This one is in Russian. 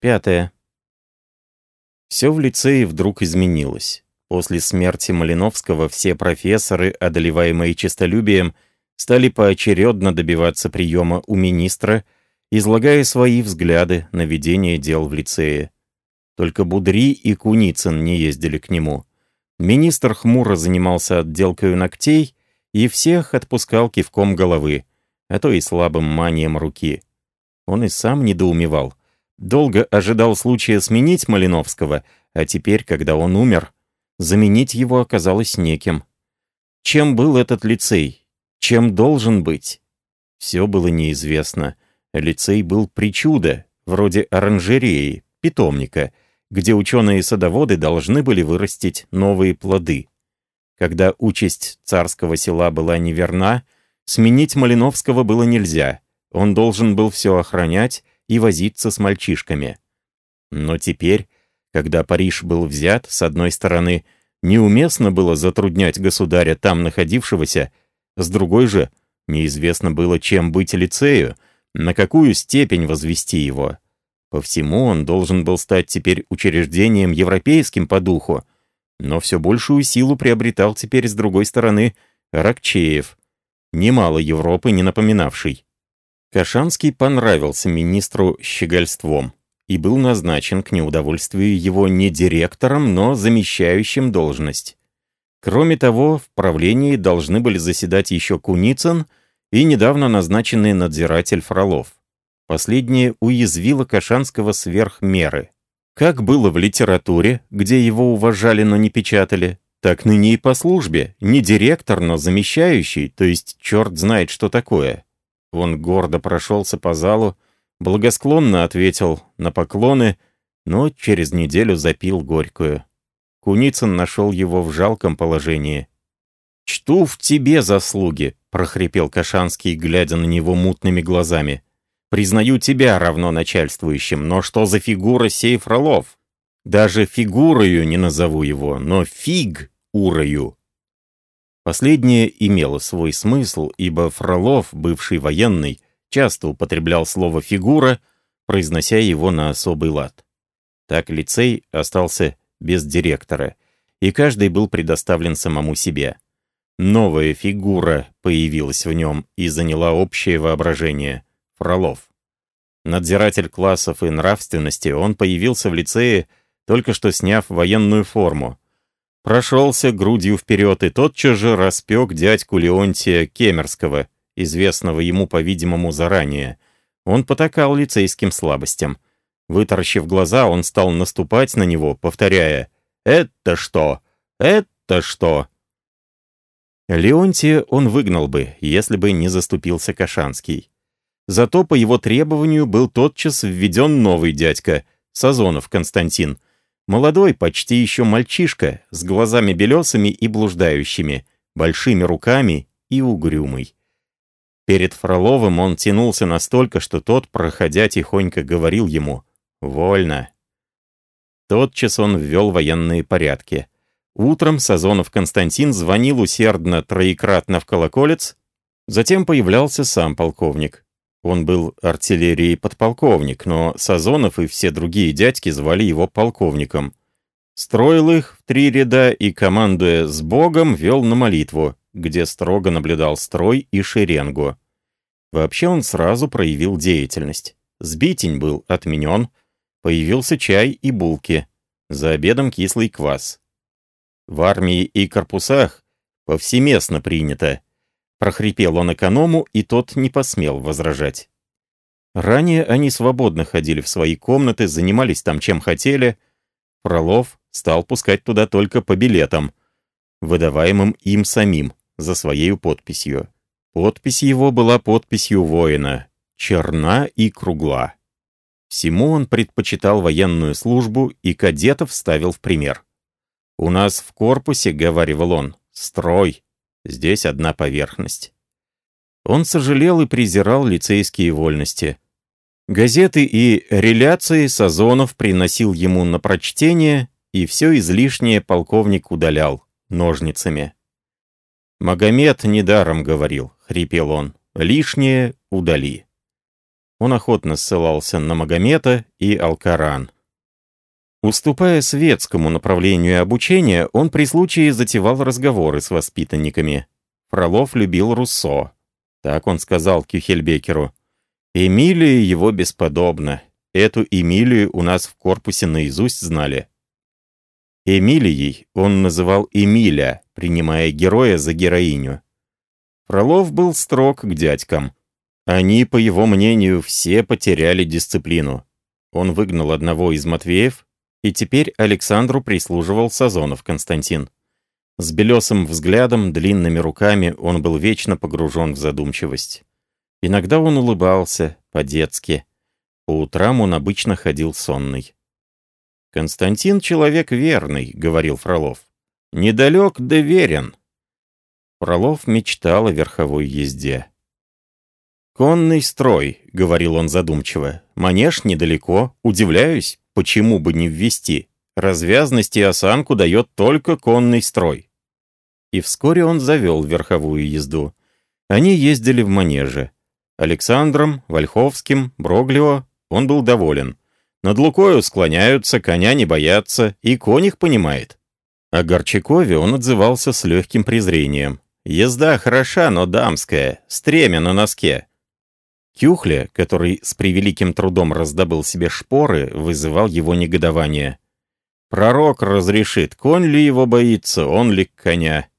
Пятое. Все в лицее вдруг изменилось. После смерти Малиновского все профессоры, одолеваемые честолюбием, стали поочередно добиваться приема у министра, излагая свои взгляды на ведение дел в лицее. Только Будри и Куницын не ездили к нему. Министр хмуро занимался отделкой ногтей и всех отпускал кивком головы, а то и слабым манием руки. Он и сам недоумевал. Долго ожидал случая сменить Малиновского, а теперь, когда он умер, Заменить его оказалось неким. Чем был этот лицей? Чем должен быть? Все было неизвестно. Лицей был причуда, вроде оранжереи, питомника, где ученые-садоводы должны были вырастить новые плоды. Когда участь царского села была неверна, сменить Малиновского было нельзя. Он должен был все охранять и возиться с мальчишками. Но теперь когда Париж был взят, с одной стороны, неуместно было затруднять государя там находившегося, с другой же, неизвестно было, чем быть лицею, на какую степень возвести его. По всему он должен был стать теперь учреждением европейским по духу, но все большую силу приобретал теперь с другой стороны Рокчеев, немало Европы не напоминавший. Кашанский понравился министру щегольством и был назначен к неудовольствию его не директором, но замещающим должность. Кроме того, в правлении должны были заседать еще Куницын и недавно назначенный надзиратель Фролов. Последнее уязвило Кашанского сверх меры. Как было в литературе, где его уважали, но не печатали, так ныне и по службе, не директор, но замещающий, то есть черт знает, что такое. Он гордо прошелся по залу, Благосклонно ответил на поклоны, но через неделю запил горькую. Куницын нашел его в жалком положении. «Чту в тебе заслуги», — прохрипел Кашанский, глядя на него мутными глазами. «Признаю тебя равно начальствующим, но что за фигура сей Фролов? Даже фигурою не назову его, но фиг урою». Последнее имело свой смысл, ибо Фролов, бывший военный, часто употреблял слово «фигура», произнося его на особый лад. Так лицей остался без директора, и каждый был предоставлен самому себе. Новая фигура появилась в нем и заняла общее воображение — Фролов. Надзиратель классов и нравственности, он появился в лицее, только что сняв военную форму. Прошелся грудью вперед и тотчас же распек дядьку Леонтия Кемерского — известного ему, по-видимому, заранее. Он потакал лицейским слабостям. Вытаращив глаза, он стал наступать на него, повторяя «Это что? Это что?» Леонтия он выгнал бы, если бы не заступился Кашанский. Зато по его требованию был тотчас введен новый дядька, Сазонов Константин. Молодой, почти еще мальчишка, с глазами белесыми и блуждающими, большими руками и угрюмый. Перед Фроловым он тянулся настолько, что тот, проходя тихонько, говорил ему «Вольно». Тотчас он ввел военные порядки. Утром Сазонов Константин звонил усердно троекратно в колоколец, затем появлялся сам полковник. Он был артиллерией подполковник, но Сазонов и все другие дядьки звали его полковником. Строил их в три ряда и, командуя «с Богом», вел на молитву, где строго наблюдал строй и шеренгу. Вообще он сразу проявил деятельность. Сбитень был отменен, появился чай и булки, за обедом кислый квас. В армии и корпусах повсеместно принято. Прохрипел он эконому, и тот не посмел возражать. Ранее они свободно ходили в свои комнаты, занимались там чем хотели. Фролов стал пускать туда только по билетам, выдаваемым им самим, за своей подписью. Подпись его была подписью воина, черна и кругла. Всему он предпочитал военную службу и кадетов ставил в пример. «У нас в корпусе, — говаривал он, — строй, здесь одна поверхность». Он сожалел и презирал лицейские вольности. Газеты и реляции Сазонов приносил ему на прочтение, и все излишнее полковник удалял ножницами. «Магомед недаром говорил», — хрипел он, — «лишнее удали». Он охотно ссылался на Магомета и Алкаран. Уступая светскому направлению обучения, он при случае затевал разговоры с воспитанниками. Фролов любил Руссо. Так он сказал Кюхельбекеру. «Эмилия его бесподобна. Эту Эмилию у нас в корпусе наизусть знали». Эмилией он называл Эмиля, принимая героя за героиню. Фролов был строг к дядькам. Они, по его мнению, все потеряли дисциплину. Он выгнал одного из Матвеев, и теперь Александру прислуживал Сазонов Константин. С белесым взглядом, длинными руками он был вечно погружен в задумчивость. Иногда он улыбался, по-детски. По утрам он обычно ходил сонный. «Константин — человек верный», — говорил Фролов. «Недалек да верен». Фролов мечтал о верховой езде. «Конный строй», — говорил он задумчиво. «Манеж недалеко. Удивляюсь, почему бы не ввести. Развязность и осанку дает только конный строй». И вскоре он завел верховую езду. Они ездили в манеже. Александром, Вольховским, Броглио он был доволен. Над Лукою склоняются, коня не боятся, и конь их понимает. О Горчакове он отзывался с легким презрением. Езда хороша, но дамская, стремя на носке. Кюхля, который с превеликим трудом раздобыл себе шпоры, вызывал его негодование. Пророк разрешит, конь ли его боится, он ли коня.